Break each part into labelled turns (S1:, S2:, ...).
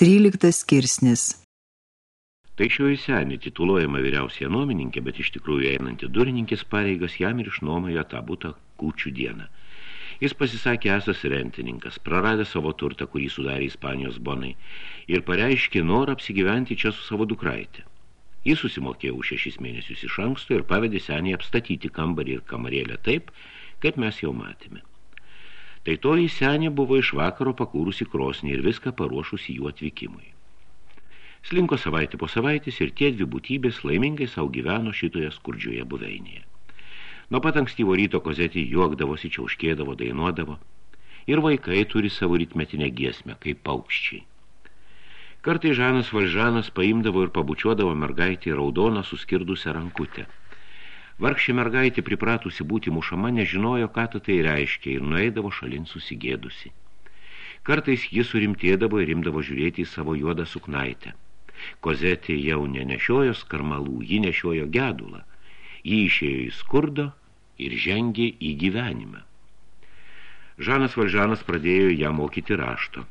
S1: 13 skirsnis
S2: Tai šioji senė tituluojama vyriausia nuomininkė, bet iš tikrųjų einanti durininkės pareigas jam ir išnuomojo tą butą kūčių dieną. Jis pasisakė esas rentininkas, praradė savo turtą, kurį sudarė Ispanijos bonai, ir pareiškė norą apsigyventi čia su savo dukraitė. Jis susimokėjo už šešis mėnesius iš anksto ir pavedė senį apstatyti kambarį ir kamarėlę taip, kaip mes jau matėme. Tai toji senė buvo iš vakaro pakūrusi krosnį ir viską paruošusi jų atvykimui. Slinko savaitę po savaitės ir tie dvi būtybės laimingai savo gyveno šitoje skurdžioje buveinėje. Nuo pat ankstyvo ryto kozetį juokdavosi, čiauškėdavo, dainuodavo ir vaikai turi savo ritmetinę giesmę, kaip paukščiai. Kartai Žanas Valžanas paimdavo ir pabučiuodavo mergaitį raudoną suskirdusią rankutę – Vargšė mergaitė pripratusi būti mušama nežinojo, ką tai reiškia ir nueidavo šalin susigėdusi. Kartais jis surimtėdavo ir imdavo žiūrėti į savo juodą suknaitę. Kozetė jau nenešiojo skarmalų, ji nešiojo gedulą. Ji išėjo į skurdo ir žengė į gyvenimą. Žanas Valžanas pradėjo ją mokyti rašto.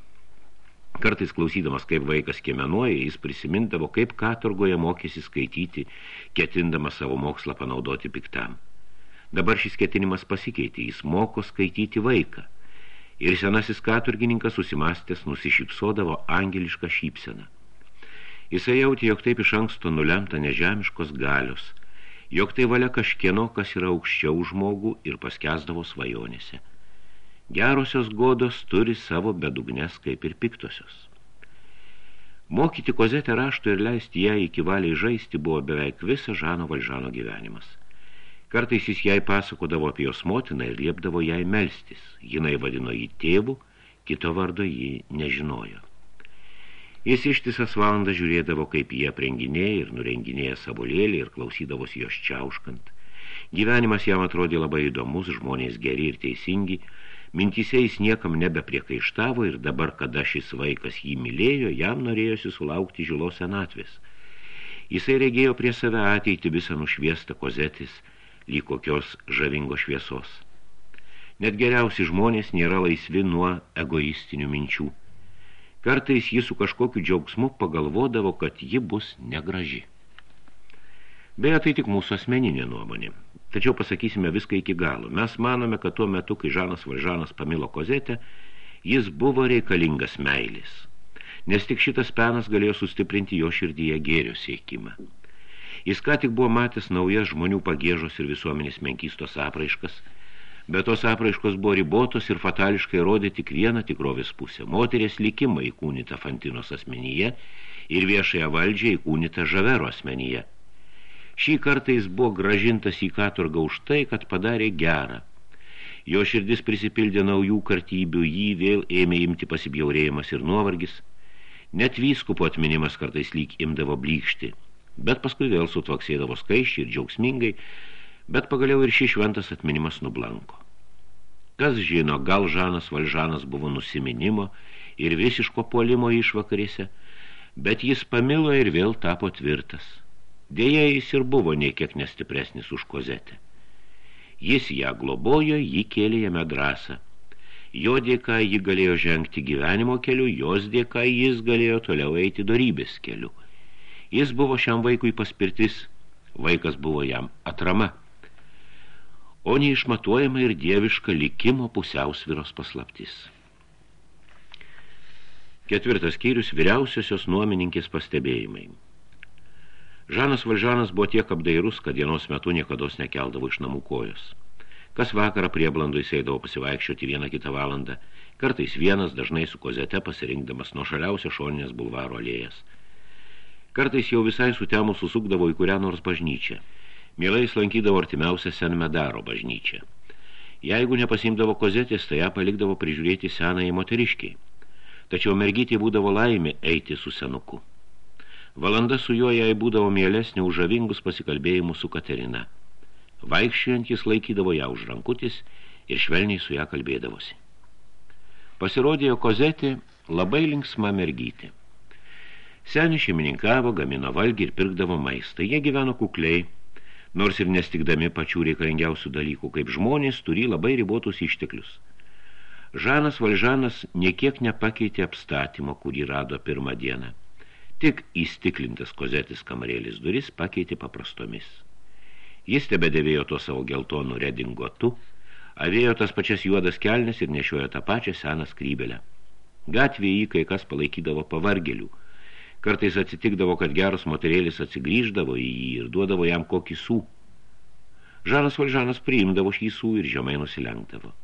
S2: Kartais klausydamas, kaip vaikas kiemenuoja, jis prisimindavo, kaip katurgoje mokėsi skaityti, ketindamas savo mokslą panaudoti piktam. Dabar šis ketinimas pasikeitė, jis moko skaityti vaiką. Ir senasis katurgininkas susimastęs nusišypsodavo angelišką šypseną. Jisai jautė, jog taip iš anksto nulemta nežemiškos galios, jog tai valia kažkieno, kas yra aukščiau žmogų ir paskesdavo svajonėse. Gerosios godos turi savo bedugnes kaip ir piktosios. Mokyti kozetę rašto ir leisti ją iki valiai žaisti buvo beveik visą Žano Valžano gyvenimas. Kartais jis jai pasakodavo apie jos motiną ir liepdavo jai melstis. Jinai vadino jį tėvų, kito vardo jį nežinojo. Jis ištisas valandą žiūrėdavo, kaip jie aprenginėja ir nurenginėja sabolėlį ir klausydavosi jos čiauškant. Gyvenimas jam atrodė labai įdomus, žmonės geri ir teisingi – Mintise jis niekam nebepriekaištavo ir dabar, kada šis vaikas jį mylėjo, jam norėjosi sulaukti žilos senatvės. Jisai regėjo prie save ateitį visą nušviestą kozetis, lyg kokios žavingos šviesos. Net geriausi žmonės nėra laisvi nuo egoistinių minčių. Kartais jis su kažkokiu džiaugsmu pagalvodavo, kad ji bus negraži. Beje, tai tik mūsų asmeninė nuomonė. Tačiau pasakysime viską iki galo. Mes manome, kad tuo metu, kai Žanas Valžanas pamilo kozetę, jis buvo reikalingas meilis. Nes tik šitas penas galėjo sustiprinti jo širdyje gėrio siekimą. Jis ką tik buvo matęs naujas žmonių pagėžos ir visuomenės menkystos apraiškas, bet tos apraiškos buvo ribotos ir fatališkai rodė tik vieną tikrovės pusę – moterės likimą įkūnytą Fantinos asmenyje ir viešąją valdžią įkūnytą Žavero asmenyje – Šį kartą jis buvo gražintas į katurgą už tai, kad padarė gerą. Jo širdis prisipildė naujų kartybių, jį vėl ėmė imti pasibjaurėjimas ir nuovargis. Net vyskupo atminimas kartais lyg imdavo blykšti, bet paskui vėl sutvaksėdavo skaiščiai ir džiaugsmingai, bet pagaliau ir šį šventas atminimas nublanko. Kas žino, gal Žanas Valžanas buvo nusiminimo ir visiško puolimo išvakarėse, bet jis pamilo ir vėl tapo tvirtas – Dėja, jis ir buvo nei kiek nestipresnis už kozetę. Jis ją globojo, jį kėlė jame drąsą. Jo dėka ji galėjo žengti gyvenimo keliu, jos dėka jis galėjo toliau eiti dorybės keliu. Jis buvo šiam vaikui paspirtis, vaikas buvo jam atrama. O neišmatuojama ir dieviška likimo pusiausviros paslaptis. Ketvirtas skyrius vyriausiosios nuomininkės pastebėjimai. Žanas Valžanas buvo tiek apdairus, kad dienos metu niekados nekeldavo iš namų kojos. Kas vakarą prie blandų įseidavo pasivaikščioti vieną kitą valandą, kartais vienas dažnai su kozete pasirinkdamas nuo šaliausio šoninės bulvaro alėjas. Kartais jau visai sutemų susukdavo į kurią nors bažnyčią. Mielai lankydavo artimiausią Senmedaro bažnyčią. Jeigu nepasimdavo kozetės, tai ją palikdavo prižiūrėti senąjį moteriškiai. Tačiau mergytė būdavo laimė eiti su senuku. Valanda su juo jai būdavo mielesnė už žavingus pasikalbėjimus su Katerina. Vaikščiojant jis laikydavo ją už rankutis ir švelniai su ją kalbėdavosi. Pasirodėjo kozetė labai linksma mergytė. Senis šeimininkavo, gamino valgį ir pirkdavo maistą. Jie gyveno kukliai, nors ir nestikdami pačių reikalingiausių dalykų, kaip žmonės turi labai ribotus išteklius. Žanas Valžanas niekiek nepakeitė apstatymo, kurį rado pirmą dieną. Tik įstiklintas kozetis kamarėlis duris pakeitė paprastomis. Jis tebedėvėjo to savo geltonų redingotu, avėjo tas pačias juodas kelnes ir nešiojo tą pačią seną skrybelę. Gatvėje jį kai kas palaikydavo pavargelių. Kartais atsitikdavo, kad geros moterėlis atsigrįždavo į jį ir duodavo jam kokį sų. Žanas Valžanas priimdavo šį sų ir žemai nusilenkdavo.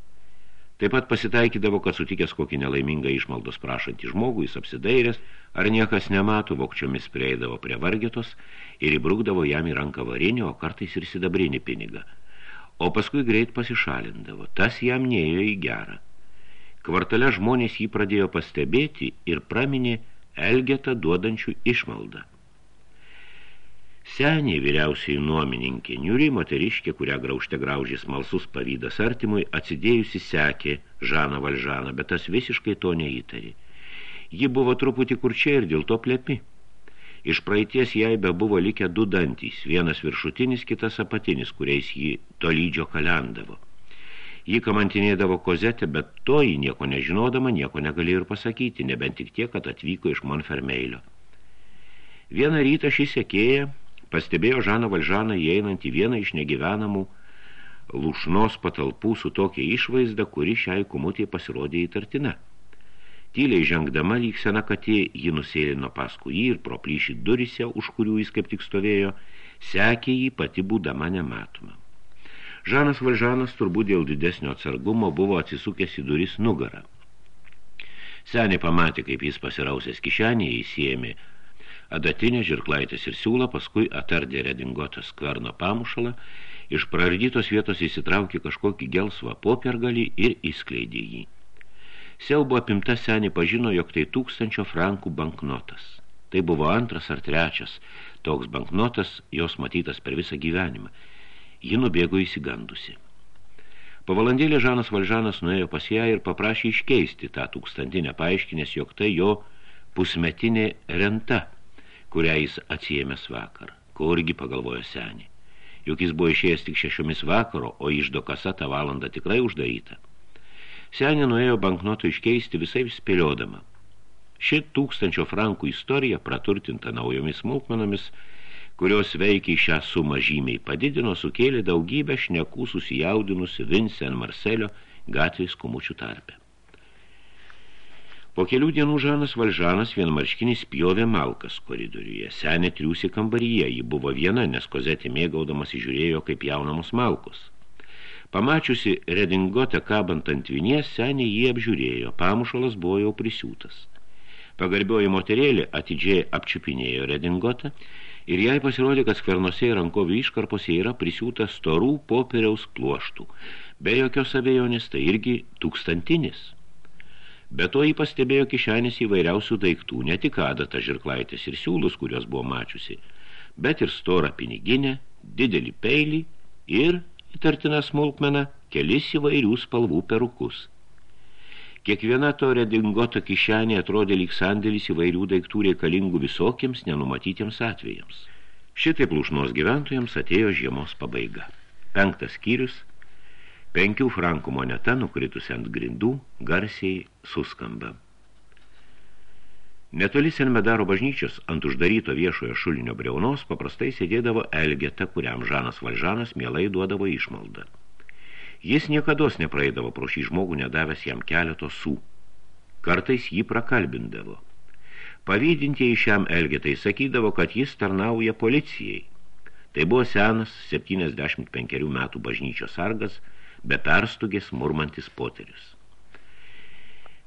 S2: Taip pat pasitaikydavo, kad sutikęs kokį nelaimingą išmaldos prašantį žmogų, jis apsidairęs, ar niekas nemato, vokčiomis prieidavo prie vargetos ir įbrukdavo jam į ranką varinį, o kartais ir sidabrinį pinigą. O paskui greit pasišalindavo. Tas jam neėjo į gerą. Kvartale žmonės jį pradėjo pastebėti ir praminė Elgetą duodančių išmaldą. Seniai vyriausiai nuomininkė, niuri moteriškė, kurią graužte graužys malsus pavydas artimui, atsidėjusi sekė Žaną Valžaną, bet tas visiškai to neįtari. Ji buvo truputį kurčia ir dėl to plepi. Iš praeities jai be buvo likę du dantys, vienas viršutinis, kitas apatinis, kuriais jį tolydžio kalendavo. Jį kamantinėdavo kozetę, bet to jį nieko nežinodama, nieko negalėjo ir pasakyti, nebent tik tiek, kad atvyko iš Monfermeilio. Vieną rytą šį sekėją Pastebėjo Žaną Valžaną įeinant į vieną iš negyvenamų lūšnos patalpų su tokia išvaizda, kuri šiai kumutė pasirodė įtartina. Tyliai žengdama lyg sena katė, ji nusėlino paskui jį ir pro plyšį durise, už kurių jis kaip tik stovėjo, sekė jį pati būdama nematoma. Žanas Valžanas turbūt dėl didesnio atsargumo buvo atsisukęs į duris nugarą. Senė pamatė, kaip jis pasirausęs kišenėje įsiėmė adatinę, žirklaitės ir siūlą, paskui atardė redingotą skverno pamušalą, iš prardytos vietos įsitraukė kažkokį gelsvą popiergalį ir įskleidė jį. Siaubo apimta senį pažino, jog tai tūkstančio frankų banknotas. Tai buvo antras ar trečias toks banknotas, jos matytas per visą gyvenimą. Ji nubėgo įsigandusi. Po valandėlį Žanas Valžanas nuėjo pas ją ir paprašė iškeisti tą tūkstantinę paaiškinės, jog tai jo pusmetinė renta – kurią jis atsijėmės vakar. Kurgi pagalvojo senį. Juk jis buvo išėjęs tik šešiomis vakaro, o išdo kasa tą valandą tikrai uždaryta. Senė nuėjo banknotų iškeisti visai spėliodama. Ši tūkstančio frankų istorija, praturtinta naujomis smulkmenomis, kurios veikiai šią sumą žymiai padidino, sukėlė daugybę šnekų susijaudinusi Vincent Marcelio gatvės kumučių tarpe. Po kelių dienų Žanas Valžanas vienmarškinis pjovė malkas koridoriuje. Senė triūsi kambaryje, ji buvo viena, nes kozetė mėgaudamas įžiūrėjo, kaip jaunamos malkos. Pamačiusi redingotę kabant ant vinies, senė jį apžiūrėjo, pamušalas buvo jau prisiūtas. Pagarbioji moterėlė atidžiai apčiupinėjo redingotą ir jai pasirodė, kad skvernose ir rankovių iškarpose yra prisiūtas storų popieriaus pluoštų. Be jokios abejonės tai irgi tūkstantinis. Be to jį pastebėjo kišenės įvairiausių daiktų, ne tik adatą žirklaitės ir siūlus, kurios buvo mačiusi, bet ir storą piniginę, didelį peilį ir, įtartina smulkmena, kelis įvairių spalvų perukus. Kiekviena to redingoto kišenė atrodė lyg sandėlis įvairių daiktų reikalingų visokiems nenumatytiems atvejams. Šitaip lūšnos gyventojams atėjo žiemos pabaiga. Penktas skyrius – Penkių frankų moneta, nukritusi ant grindų, garsiai suskamba. Netoli Senmedaro bažnyčios ant uždaryto viešojo šulinio breunos paprastai sėdėdavo Elgeta, kuriam Žanas Valžanas mielai duodavo išmaldą. Jis niekados nepraeidavo pro šį žmogų, nedavęs jam keleto sų. Kartais jį prakalbindavo. Pavydintieji šiam Elgetai sakydavo, kad jis tarnauja policijai. Tai buvo senas 75 metų bažnyčios sargas – be perstugės murmantis poterius.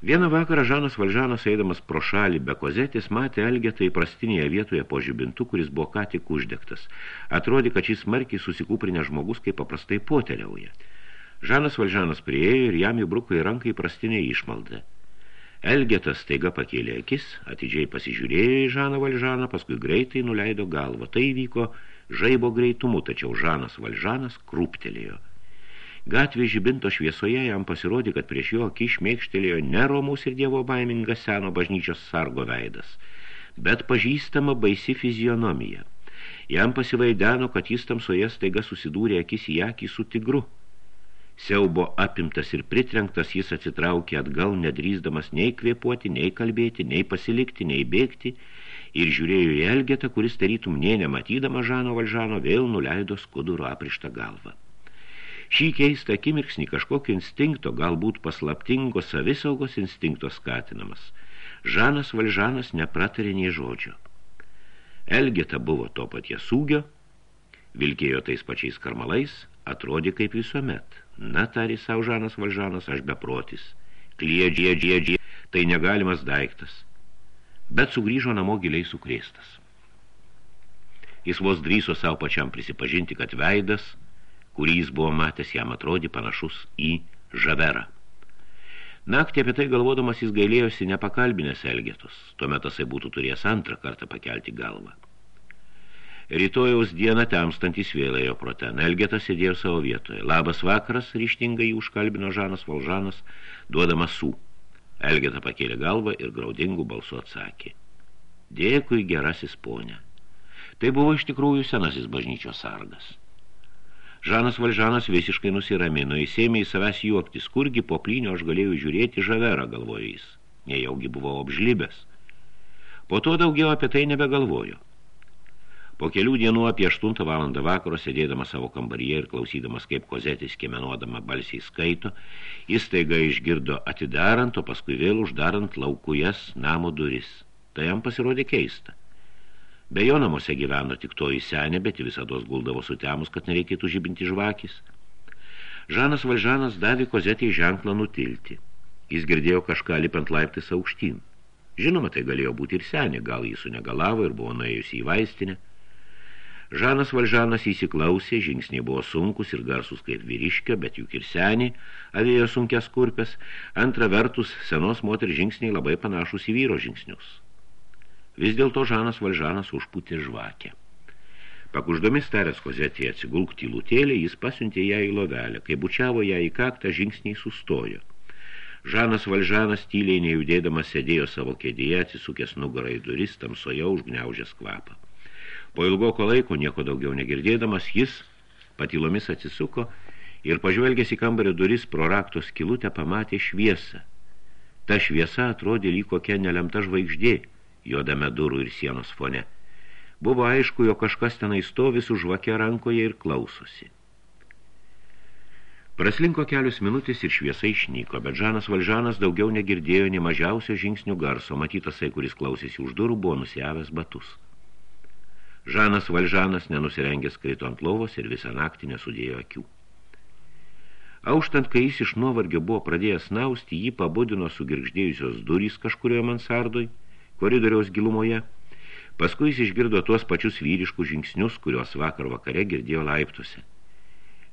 S2: Vieną vakarą Žanas Valžanas, eidamas pro šalį be kozetės, matė Elgetą įprastinėje vietoje po žibintu, kuris buvo ką tik uždegtas. Atrodė, kad šis smarkiai susikūprinė žmogus, kaip paprastai poteliauja. Žanas Valžanas prieėjo ir jam įbruko į ranką įprastinę išmaldą. Elgetas staiga pakėlė akis, atidžiai pasižiūrėjo į Žaną Valžaną, paskui greitai nuleido galvą. Tai vyko žaibo greitumu, tačiau Žanas Valžanas krūptelėjo. Gatvės žibinto šviesoje jam pasirodė, kad prieš jo akį šmėkštelėjo ne romus ir dievo baimingas seno bažnyčios sargo veidas, bet pažįstama baisi fizionomija. Jam pasivaideno, kad jis tamsoje staiga susidūrė akis į akį su tigru. Siaubo apimtas ir pritrenktas, jis atsitraukė atgal, nedrįsdamas nei kvėpuoti, nei kalbėti, nei pasilikti, nei bėgti, ir žiūrėjo į Elgetą, kuris tarytum nė nematydama Žano Valžano, vėl nuleido skuduro aprištą galvą. Šį keistą akimirksnį kažkokio instinkto, galbūt paslaptingo savisaugos instinkto skatinamas, Žanas Valžanas nepratarė nei žodžio. Elgeta buvo to paties ūgio, vilkėjo tais pačiais karmalais, atrodė kaip visuomet – Na, tari savo Žanas Valžanas, aš beprotis. Kliedžie, džiedžie, tai negalimas daiktas. Bet sugrįžo namo giliai sukrėstas. Jis vos drįso savo pačiam prisipažinti, kad veidas, kurį jis buvo matęs, jam atrodė panašus į žaverą. Naktį apie tai galvodamas jis gailėjosi nepakalbinės elgetos, tuomet tasai būtų turėjęs antrą kartą pakelti galvą. Rytojaus dieną temstantis vėl ėjo prote. Elgetas sėdėjo savo vietoje. Labas vakaras, ryštingai užkalbino Žanas Valžanas, duodamas sų. Elgeta pakėlė galvą ir graudingų balsu atsakė. Dėkui, gerasis ponė. Tai buvo iš tikrųjų senasis bažnyčios sargas. Žanas Valžanas visiškai nusiramino, įsėmė į savęs juoktis, kurgi po plynio aš galėjau žiūrėti žaverą, galvojo jis. Nejaugi buvau apžlibęs. Po to daugiau apie tai nebegalvojo. Po kelių dienų apie 8 valandą vakaro, sėdėdamas savo kambaryje ir klausydamas, kaip kozetis kemenuodama balsiai skaito, jis taiga išgirdo atidarant, o paskui vėl uždarant laukujas namo duris. Tai jam pasirodė keista. Be jo namuose gyveno tik toji senė, bet visados guldavo sutemus, kad nereikėtų žibinti žvakis. Žanas Valžanas davė kozetį ženklą nutilti. Jis girdėjo kažką lipant laiptis aukštyn. Žinoma, tai galėjo būti ir senė, gal jis sunegalavo ir buvo nuėjusi į vaistinę. Žanas Valžanas įsiklausė, žingsniai buvo sunkus ir garsus kaip vyriškio, bet juk ir senį avėjo sunkias kurpes. Antra vertus, senos moter žingsniai labai panašus į vyro žingsnius. Vis dėlto Žanas Valžanas užputė žvakę. Pakuždomis tarės kozetį atsigulk tylutėlį, jis pasiuntė ją į lovelę. Kai bučiavo ją į kaktą, žingsniai sustojo. Žanas Valžanas tyliai nejudėdamas sėdėjo savo kėdėje, atsisukęs nugarą į duris, tamsoje užgniaužęs kvapą. Po ilgoko laiko, nieko daugiau negirdėdamas, jis patylomis atsisuko ir pažvelgęs į kambario duris pro rakto skilutę pamatė šviesą. Ta šviesa atrodė lyg kokia nelemta žvaigždė, juodame durų ir sienos fone. Buvo aišku, jo kažkas tenai stovi su žvake rankoje ir klausosi. Praslinko kelius minutės ir šviesa išnyko, bet Žanas Valžanas daugiau negirdėjo nei mažiausio žingsnių garso. Matytasai, kuris klausėsi už durų, buvo nusijavęs batus. Žanas Valžanas nenusirengęs krito ant lovos ir visą naktį nesudėjo akių. Auštant, kai jis iš nuovargio buvo pradėjęs nausti, jį pabudino sugirgždėjusios durys kažkurioje mansardoj, koridoriaus gilumoje. Paskui jis išgirdo tuos pačius vyriškus žingsnius, kuriuos vakar vakare girdėjo laiptuose.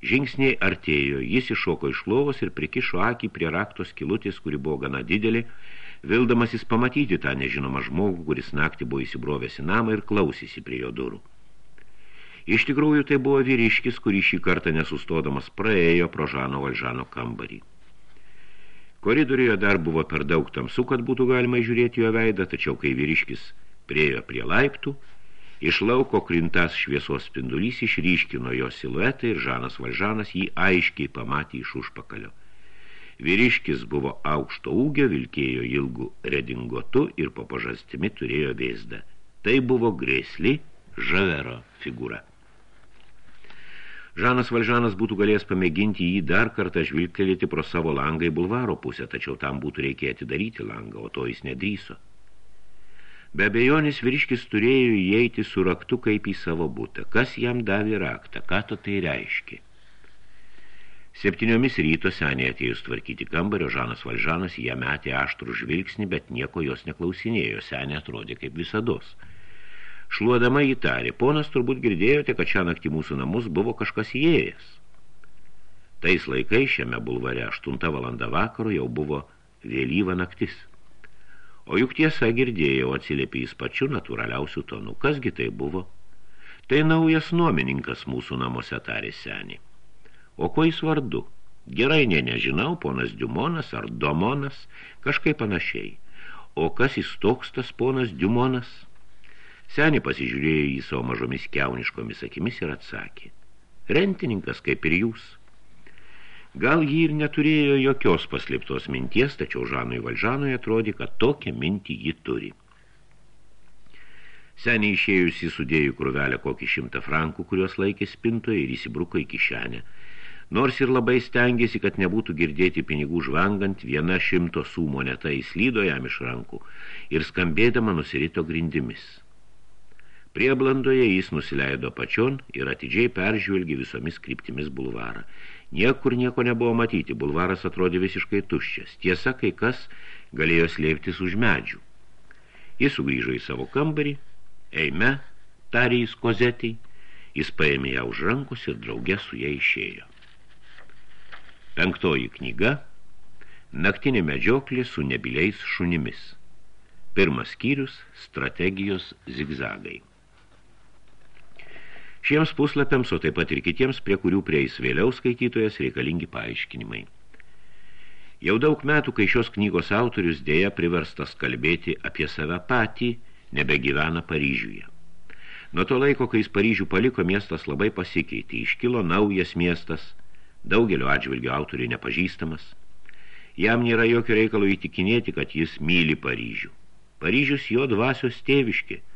S2: Žingsniai artėjo, jis iššoko iš lovos ir prikišo akį prie raktos kilutės, kuri buvo gana didelė, Vildamasis pamatyti tą nežinomą žmogų, kuris naktį buvo įsibrovęs į namą ir klausėsi prie jo durų. Iš tikrųjų tai buvo vyriškis, kurį šį kartą nesustodamas praėjo pro Žano Valžano kambarį. Koridoriuje dar buvo per daug tamsu, kad būtų galima žiūrėti jo veidą, tačiau kai vyriškis priejo prie laiptų, iš lauko krintas šviesos spindulys išryškino jo siluetą ir Žanas Valžanas jį aiškiai pamatė iš užpakalio. Vyriškis buvo aukšto ūgio, vilkėjo ilgų redingotu ir po pažastimi turėjo vėzdą. Tai buvo grėsli žavero figūra. Žanas Valžanas būtų galėjęs pamėginti jį dar kartą žvilgtelėti pro savo langą į bulvaro pusę, tačiau tam būtų reikėję atidaryti langą, o to jis nedryso. Be abejonės vyriškis turėjo įeiti su raktu kaip į savo būtą. Kas jam davė raktą? Ką to tai reiškia? Septyniomis ryto seniai atėjus tvarkyti kambario, Žanas Valžanas ją metė aštrų žvilgsnį, bet nieko jos neklausinėjo, senė atrodė kaip visados. Šluodama įtarė, ponas turbūt girdėjote, kad šią naktį mūsų namus buvo kažkas įėjęs. Tais laikais šiame bulvare 8 valanda vakaro jau buvo vėlyva naktis. O juk tiesa girdėjau atsiliepė jis pačiu natūraliausių tonų. Kasgi tai buvo? Tai naujas nuomininkas mūsų namuose tarė senį. O kuo jis vardu? Gerai, ne, nežinau, ponas Diumonas ar Domonas, kažkaip panašiai. O kas jis toks tas ponas Diumonas? Senė pasižiūrėjo į savo mažomis keuniškomis akimis ir atsakė. Rentininkas kaip ir jūs. Gal jį ir neturėjo jokios paslėptos minties, tačiau Žanui Valžanui atrodė, kad tokią mintį ji turi. Seniai išėjusi sudėjo krūvelę kokį šimtą frankų, kuriuos laikė spintoje ir įsibruko į kišenę. Nors ir labai stengiasi, kad nebūtų girdėti pinigų žvangant, viena šimto sų moneta įslydo jam iš rankų ir skambėdama nusirito grindimis. Prieblandoje jis nusileido pačion ir atidžiai peržvelgė visomis kryptimis bulvarą. Niekur nieko nebuvo matyti, bulvaras atrodė visiškai tuščias. Tiesa, kai kas galėjo slėptis už medžių. Jis sugrįžo į savo kambarį, eime, tarė jis kozetį, jis paėmė ją už rankus ir draugė su ją išėjo. Penktoji knyga – Naktinė medžioklė su nebiliais šunimis. Pirmas skyrius – strategijos zigzagai. Šiems puslapiams, o taip pat ir kitiems, prie kurių prieis vėliau skaitytojas reikalingi paaiškinimai. Jau daug metų, kai šios knygos autorius dėja priverstas kalbėti apie save patį, nebegyvena Paryžiuje. Nuo to laiko, kai jis Paryžių paliko, miestas labai pasikeitė. Iškilo naujas miestas, daugelio atžvilgių autoriai nepažįstamas. Jam nėra jokio reikalo įtikinėti, kad jis myli Paryžių. Paryžius jo dvasios tėviški –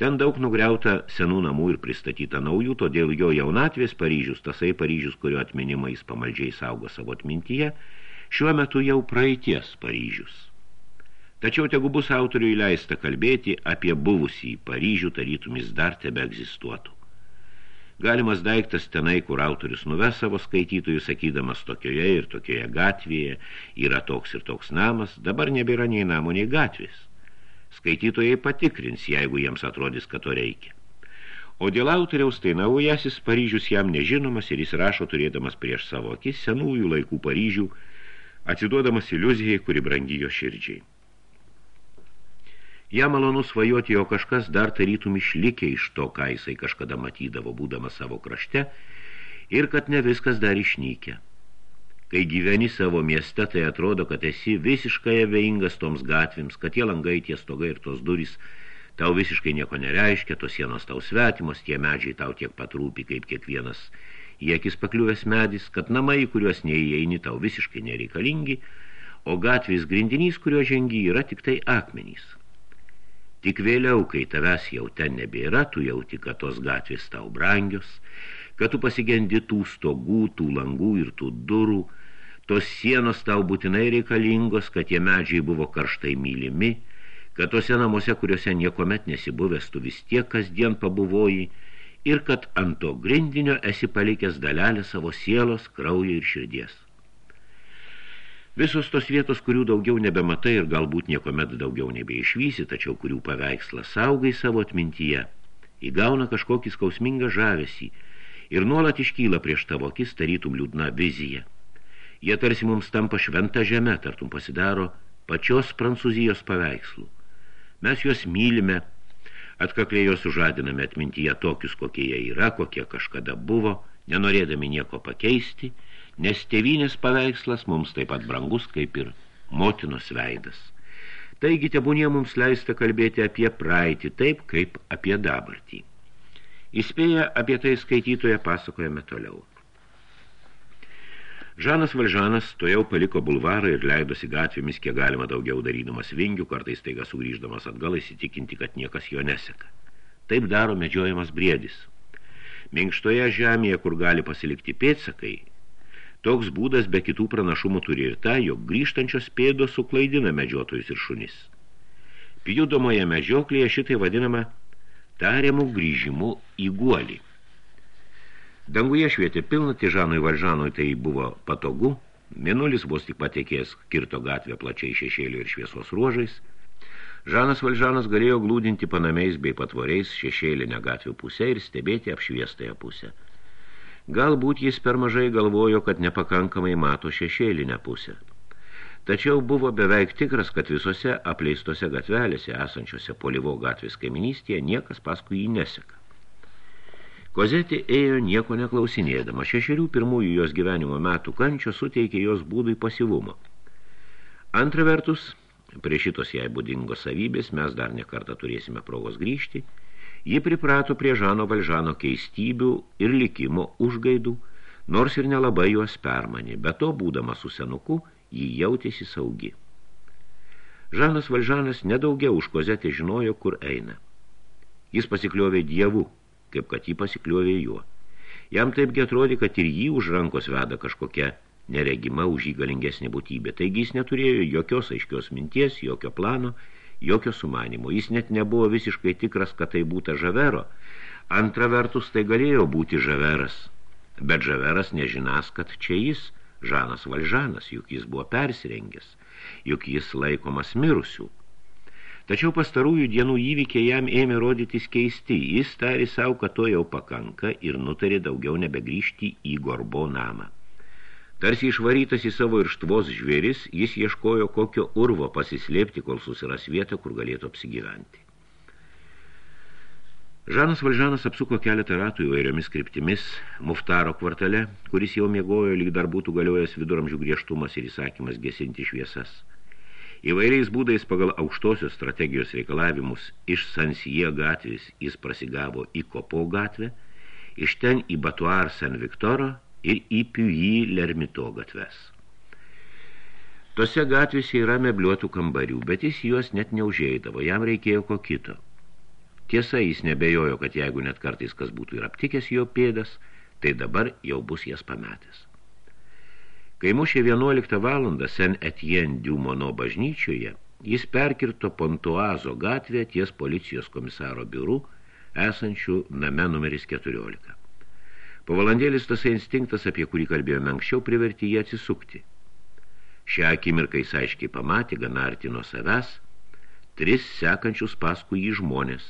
S2: Ten daug nugriauta senų namų ir pristatyta naujų, todėl jo jaunatvės Paryžius, tasai Paryžius, kurio atminimą jis pamaldžiai saugo savo atmintyje, šiuo metu jau praeities Paryžius. Tačiau tegu bus autoriui leista kalbėti apie buvusį Paryžių, tarytum jis dar tebe egzistuotų. Galimas daiktas tenai, kur autorius nuves savo skaitytojų, sakydamas tokioje ir tokioje gatvėje, yra toks ir toks namas, dabar nebėra nei namo, nei gatvės. Skaitytojai patikrins, jeigu jiems atrodys, kad to reikia. O dėl autoriaus tai naujasis Paryžius jam nežinomas ir jis rašo turėdamas prieš savo akis senųjų laikų Paryžių, atsiduodamas iliuzijai, kuri brangijo širdžiai. Ja malonu svajoti, jo kažkas dar tarytum išlikė iš to, ką jisai kažkada matydavo, būdamas savo krašte, ir kad ne viskas dar išnykė. Kai gyveni savo mieste, tai atrodo, kad esi visiškai aveingas toms gatvėms, kad tie langai, tie stogai ir tos durys tau visiškai nieko nereiškia, tos sienos tau svetimos, tie medžiai tau tiek patrūpi, kaip kiekvienas į akis pakliuvęs medis, kad namai, kuriuos neįeini, tau visiškai nereikalingi, o gatvės grindinys, kurio žengi, yra tik tai akmenys. Tik vėliau, kai tavęs jau ten nebėra, tu jauti, kad tos gatvės tau brangios, kad tu pasigendi tų stogų, tų langų ir tų durų, tos sienos tau būtinai reikalingos, kad tie medžiai buvo karštai mylimi, kad tose namuose, kuriuose niekomet nesibuvęs, tu vis tiek kasdien pabuvoji ir kad ant to grindinio esi palikęs dalelę savo sielos, kraujo ir širdies. Visos tos vietos, kurių daugiau nebematai ir galbūt niekomet daugiau nebeišvysi, tačiau kurių paveikslą saugai savo atmintyje, įgauna kažkokį skausmingą žavesį – ir nuolat iškyla prieš tavo akis tarytum liūdna vizija. Jie tarsi mums tampa šventa žeme, tartum pasidaro pačios Prancūzijos paveikslų. Mes juos mylime, atkakliai juos sužadiname atmintyje tokius, kokie jie yra, kokie kažkada buvo, nenorėdami nieko pakeisti, nes tėvynės paveikslas mums taip pat brangus kaip ir motinos veidas. Taigi tebūnie mums leista kalbėti apie praeitį taip, kaip apie dabartį. Įspėję apie tai skaitytoje pasakojame toliau. Žanas Valžanas to jau paliko bulvarą ir leidosi gatvėmis, kiek galima daugiau darydamas vingių, kartais taiga sugrįždamas atgal įsitikinti, kad niekas jo neseka. Taip daro medžiojamas briedis. Minkštoje žemėje, kur gali pasilikti pėtsakai, toks būdas be kitų pranašumų turi ir ta, jog grįžtančios pėdos suklaidina medžiotojus ir šunis. Pjudomoje medžioklėje šitai vadinama tariamų grįžimų į guolį. Danguje švietė pilna, Tižanui Valžanui tai buvo patogu, Minulis vos tik patekės kirto gatvę plačiai šešėlių ir šviesos ruožais. Žanas Valžanas galėjo glūdinti panamiais bei patvoriais šešėlinę gatvių pusę ir stebėti apšviestąją pusę. Galbūt jis per mažai galvojo, kad nepakankamai mato šešėlinę pusę tačiau buvo beveik tikras, kad visose apleistose gatvelėse esančiose Polivo gatvės kaiminystėje niekas paskui jį neseka. Kozetė ėjo nieko neklausinėdama. Šešerių pirmųjų jos gyvenimo metų kančio suteikė jos būdui pasivumo. Antra vertus, prie šitos jai būdingos savybės mes dar nekartą turėsime progos grįžti, ji priprato prie Žano Valžano keistybių ir likimo užgaidų, nors ir nelabai juos permanė, bet to būdamas su senuku, jį jautėsi saugi. Žanas Valžanas nedaugiau už kozetę žinojo, kur eina. Jis pasikliovė dievu, kaip kad jį pasikliovė juo. Jam taipgi atrodė, kad ir jį už rankos veda kažkokia neregima už jį galingesnė būtybė. Taigi jis neturėjo jokios aiškios minties, jokio plano, jokio sumanimo. Jis net nebuvo visiškai tikras, kad tai būta žavero. Antra vertus, tai galėjo būti žaveras. Bet žaveras nežinas, kad čia jis, Žanas Valžanas, juk jis buvo persirengęs, juk jis laikomas mirusių. Tačiau pastarųjų dienų įvykiai jam ėmė rodytis keisti. Jis tarė savo, kad to jau pakanka ir nutarė daugiau nebegrįžti į Gorbo namą. Tarsi išvarytas į savo irštvos žvėris, jis ieškojo kokio urvo pasislėpti, kol susiras vietą, kur galėtų apsigyventi. Žanas Valžanas apsuko keletą ratų įvairiomis kryptimis Muftaro kvartale, kuris jau mėgojo, lyg dar būtų galiojęs viduramžių griežtumas ir įsakymas gesinti šviesas – Įvairiais būdais pagal aukštosios strategijos reikalavimus iš Sansie gatvės jis prasigavo į Kopo gatvę, iš ten į Batuar San Viktoro ir į Piuji Lermito gatves. Tose gatvėse yra mebliuotų kambarių, bet jis juos net neužeidavo, jam reikėjo ko kito. Tiesa, jis nebejojo, kad jeigu net kartais kas būtų ir aptikęs jo pėdas, tai dabar jau bus jas pametęs. Kai mušė 11 valandą Sen Etienne Diumono bažnyčioje, jis perkirto Pontuazo gatvę ties policijos komisaro biurų, esančių name numeris 14. Po valandėlis tasai instinktas, apie kurį kalbėjome anksčiau, privertė jį atsisukti. Šią akimirką jis aiškiai pamatė, gana arti nuo savęs, tris sekančius paskui jį žmonės,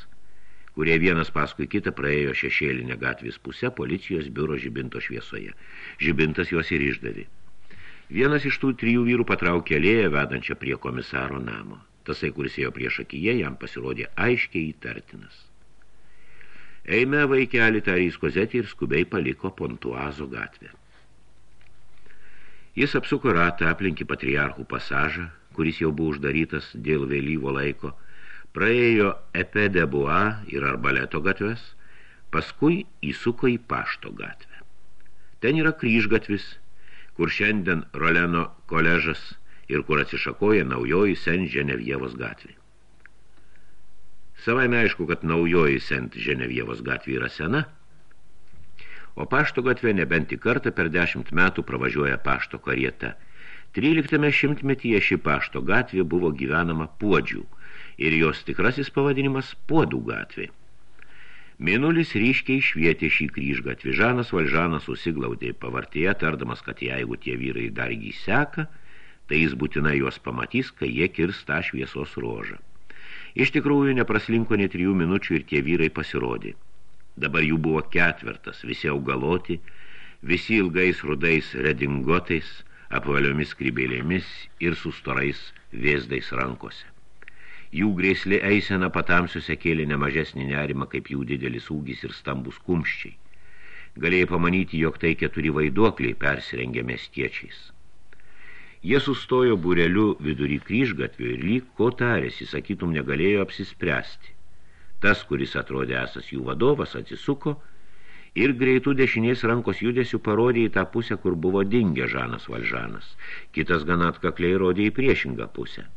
S2: kurie vienas paskui kitą praėjo šešėlinę gatvės pusę policijos biuro žibinto šviesoje. Žibintas juos ir išdavė. Vienas iš tų trijų vyrų patraukė alėją vedančią prie komisaro namo. Tasai, kuris ėjo prieš akiją, jam pasirodė aiškiai įtartinas. Eime vaikelį tarys kozetį ir skubiai paliko Pontuazo gatvę. Jis apsuko ratą aplinkį patriarchų pasažą, kuris jau buvo uždarytas dėl vėlyvo laiko, praėjo Epe de Bua ir Arbaleto gatves, paskui įsuko į Pašto gatvę. Ten yra kryžgatvis – kur šiandien Roleno koležas ir kur atsišakoja naujoji Sent Ženevievos gatvė. Savai aišku, kad naujoji Sent Ženevievos gatvė yra sena, o pašto gatvė nebent į kartą per dešimt metų pravažiuoja pašto karieta. 13 šimtmetyje ši pašto gatvė buvo gyvenama puodžių ir jos tikrasis pavadinimas puodų gatvė. Mėnulis ryškiai švietė šį kryžgatvį. Žanas Valžanas susiglaudė pavartėje, tardamas, kad jeigu tie vyrai dar jį seka, tai jis būtinai juos pamatys, kai jie kirs tą šviesos rožą. Iš tikrųjų, nepraslinko net trijų minučių ir tie vyrai pasirodė. Dabar jų buvo ketvertas, visi augaloti, visi ilgais rudais redingotais, apvaliomis krybėlėmis ir su storais vėzdais rankose. Jų grėslė eisena patamsiuose kėlė nemažesnį nerimą, kaip jų didelis ūgis ir stambus kumščiai. Galėjai pamanyti, jog tai keturi vaiduokliai persirengė miestiečiais. Jie sustojo bureliu vidury kryžgatvio ir lyg ko tarėsi, sakytum, negalėjo apsispręsti. Tas, kuris atrodė esas jų vadovas, atsisuko ir greitų dešinės rankos judesių parodė į tą pusę, kur buvo dingę Žanas Valžanas. Kitas gan atkakliai rodė į priešingą pusę.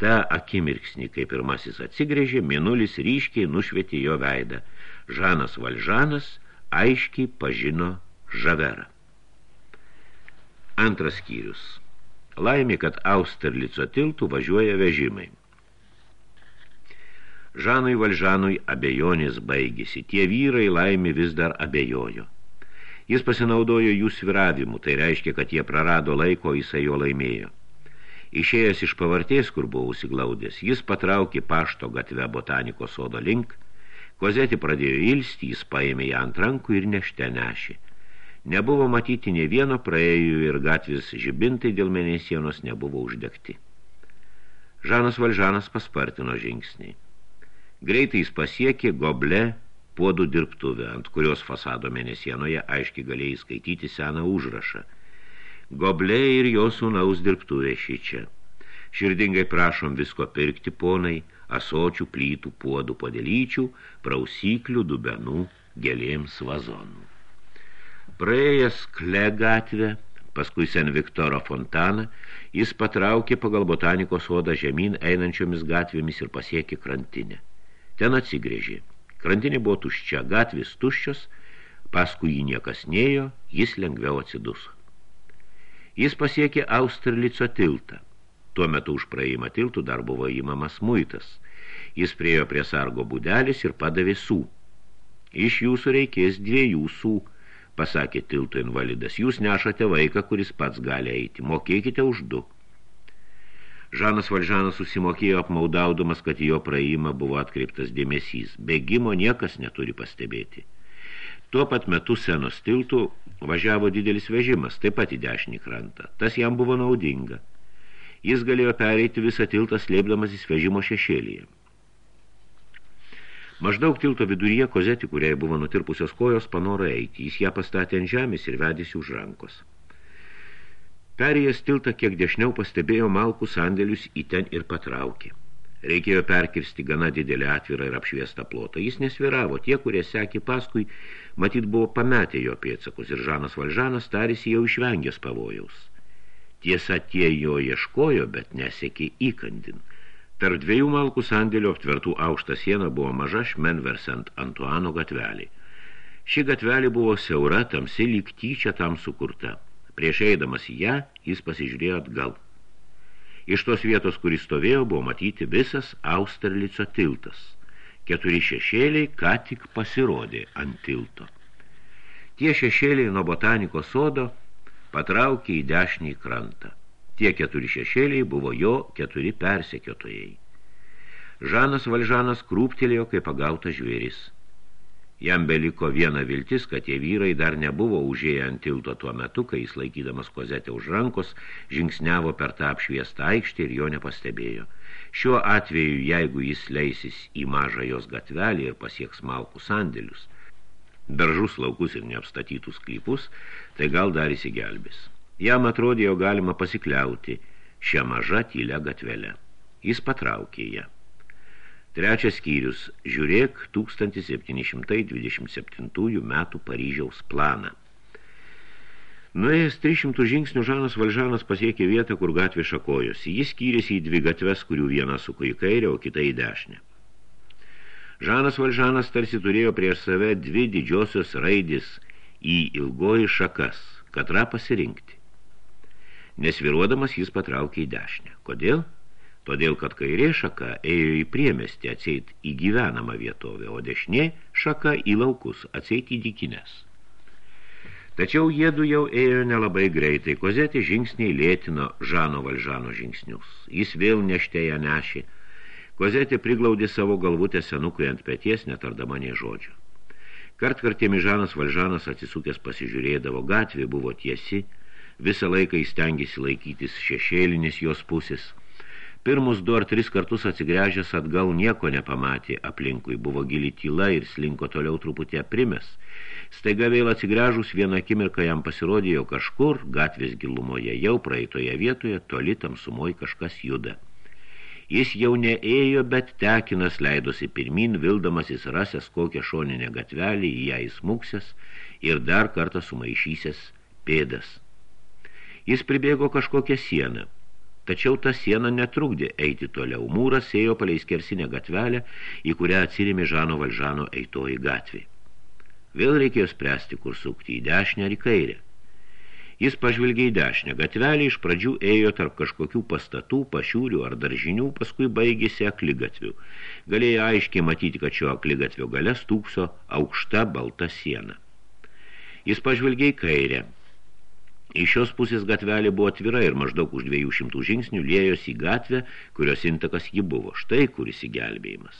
S2: Ta akimirksnį, kai pirmasis atsigrėžė, minulis ryškiai nušvietė jo veidą. Žanas Valžanas aiškiai pažino žaverą. Antras skyrius. Laimė, kad Austerlico tiltų važiuoja vežimai. Žanui Valžanui abejonės baigėsi. Tie vyrai laimė vis dar abejojo. Jis pasinaudojo jų sviravimu, tai reiškia, kad jie prarado laiko, jisai jo laimėjo. Išėjęs iš pavartės, kur buvo užsiglaudęs, jis patraukė pašto gatvę botaniko sodo link, kozetį pradėjo ilsti, jis paėmė ją ant rankų ir nešte nešė. Nebuvo matyti ne vieno praėjų ir gatvės žibintai dėl mėnesienos nebuvo uždegti. Žanas Valžanas paspartino žingsniai. Greitai jis pasiekė goble puodų dirbtuvę, ant kurios fasado mėnesienoje aiškiai galėjai skaityti seną užrašą – Goblė ir jo sūnaus dirbtuvė šičia. Širdingai prašom visko pirkti ponai, asočių, plytų, puodų, podelyčių, prausyklių, dubenų, gėlėms vazonų. Praėjęs Kle gatvę, paskui Sen Viktoro fontaną, jis patraukė pagal botanikos sodą žemyn einančiomis gatvėmis ir pasiekė krantinę. Ten atsigrėžė. Krantinė buvo tuščia, gatvės tuščios, paskui jį niekas nėjo, jis lengviau atsiduso. Jis pasiekė Austerlico tiltą. Tuo metu už praėjimą tiltų dar buvo įmamas muitas. Jis priejo prie sargo būdelis ir padavė sų. Iš jūsų reikės dviejų sų, pasakė tilto invalidas. Jūs nešate vaiką, kuris pats gali eiti. Mokėkite už du. Žanas Valžanas susimokėjo apmaudaudamas, kad jo praėjimą buvo atkreiptas dėmesys. Bėgimo niekas neturi pastebėti. Tuo pat metu senos tiltų važiavo didelis vežimas, taip pat į dešinį krantą. Tas jam buvo naudinga. Jis galėjo pereiti visą tiltą slėpdamas į vežimo šešėlyje. Maždaug tilto viduryje kozetį, kuriai buvo nutirpusios kojos, panoro eiti. Jis ją pastatė ant žemės ir vedėsi už rankos. Perėjęs tiltą kiek dešniau pastebėjo malkų sandėlius į ten ir patraukė. Reikėjo perkirsti gana didelį atvirą ir apšviestą plotą. Jis nesviravo. Tie, kurie sekė paskui, matyt buvo pametę jo pėtsakus ir Žanas Valžanas tarėsi jau išvengęs pavojaus. Tiesa, tie jo ieškojo, bet nesekė įkandin. Tarp dviejų malkų sandėlio aptvertų aukštą sieną buvo maža šmenversant Antuano gatvelį. Ši gatvelė buvo siaura, tamsi lyg tyčia tam sukurta. Prieš eidamas ją, jis pasižiūrėjo atgal. Iš tos vietos, kuris stovėjo, buvo matyti visas Austerlico tiltas – keturi šešėliai ką tik pasirodė ant tilto. Tie šešėliai nuo botanikos sodo patraukė į dešinį krantą. Tie keturi šešėliai buvo jo keturi persekiotojai. Žanas Valžanas krūptelėjo, kaip pagautas žvėris. Jam beliko viena viltis, kad tie vyrai dar nebuvo užėję ant tilto tuo metu, kai jis laikydamas kozetę už rankos, žingsniavo per tą apšviestą aikštę ir jo nepastebėjo – Šiuo atveju, jeigu jis leisis į mažą jos gatvelį ir pasieks malkų sandėlius, daržus laukus ir neapstatytus klypus, tai gal dar įsigelbės. Jam atrodė, jo galima pasikliauti šią mažą tylę gatvelę. Jis patraukė ją. Trečias skyrius – žiūrėk 1727 metų Paryžiaus planą. Nuėjęs 300 žingsnių Žanas Valžanas pasiekė vietą, kur gatvė šakojosi. Jis skyrėsi į dvi gatves, kurių viena suko į kairę, o kita į dešinę. Žanas Valžanas tarsi turėjo prieš save dvi didžiosios raidės į ilgoji šakas, katrą pasirinkti. Nesviruodamas jis patraukė į dešinę. Kodėl? Todėl, kad kairė šaka ėjo į priemestį atseit į gyvenamą vietovę, o dešinė šaka į laukus atseit į dykines. Tačiau jėdu jau ėjo nelabai greitai, kozetė žingsniai lėtino Žano Valžano žingsnius. Jis vėl neštėja nešė. Kozetė priglaudė savo galvutę senukui ant peties, netardama nei žodžio. Kartkartėmi Žanas Valžanas atsisukęs pasižiūrėdavo, gatvė buvo tiesi, visą laiką įstengėsi laikytis šešėlinis jos pusės. Pirmus du ar tris kartus atsigręžęs atgal nieko nepamatė, aplinkui buvo gili tyla ir slinko toliau truputį aprimės – Staiga vėl atsigręžus vieną akimirką jam pasirodė, jo kažkur gatvės gilumoje, jau praeitoje vietoje, toli tamsumoj kažkas juda. Jis jau neėjo, bet tekinas leidosi pirmin, vildamasis rasęs kokią šoninę gatvelį, į ją įsmuksęs ir dar kartą sumaišysęs pėdas. Jis pribėgo kažkokią sieną, tačiau ta siena netrukdė eiti toliau. Mūras ėjo palei skersinę gatvelę, į kurią atsirimė Žano Valžano eitoji gatvė. Vėl reikėjo spręsti, kur sukti, į dešinę ar į kairę. Jis pažvilgė į dešinę. Gatvelė iš pradžių ėjo tarp kažkokių pastatų, pašiūrių ar daržinių, paskui baigėsi akligatvių. Galėjo aiškiai matyti, kad šio akligatvio gale stūkso aukšta balta siena. Jis pažvilgė į kairę. Iš šios pusės gatvelė buvo atvira ir maždaug už dviejų šimtų žingsnių lėjosi į gatvę, kurios intakas ji buvo. Štai kuris įgelbėjimas.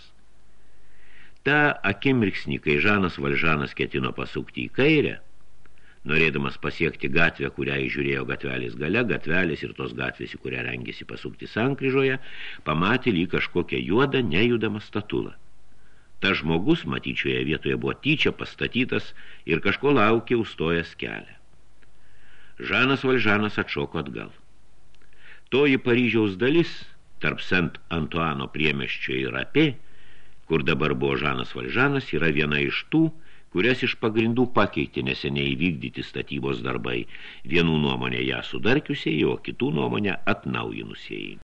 S2: Ta akimirksnį, kai Žanas Valžanas ketino pasukti į kairę, norėdamas pasiekti gatvę, kurią įžiūrėjo gatvelės gale, gatvelės ir tos gatvės, į kurią rengėsi pasukti sankryžoje, pamatė lyg kažkokią juodą nejudamą statulą. Ta žmogus, matyčioje vietoje, buvo tyčia pastatytas ir kažko laukė užstojęs kelią. Žanas Valžanas atšoko atgal. Toji Paryžiaus dalis, tarp Sent Antuano priemeščio ir apie, kur dabar buvo Žanas Valžanas, yra viena iš tų, kurias iš pagrindų pakeitė neseniai vykdyti statybos darbai, vienų nuomonė ją sudarkiusieji, o kitų nuomonė atnaujinusieji.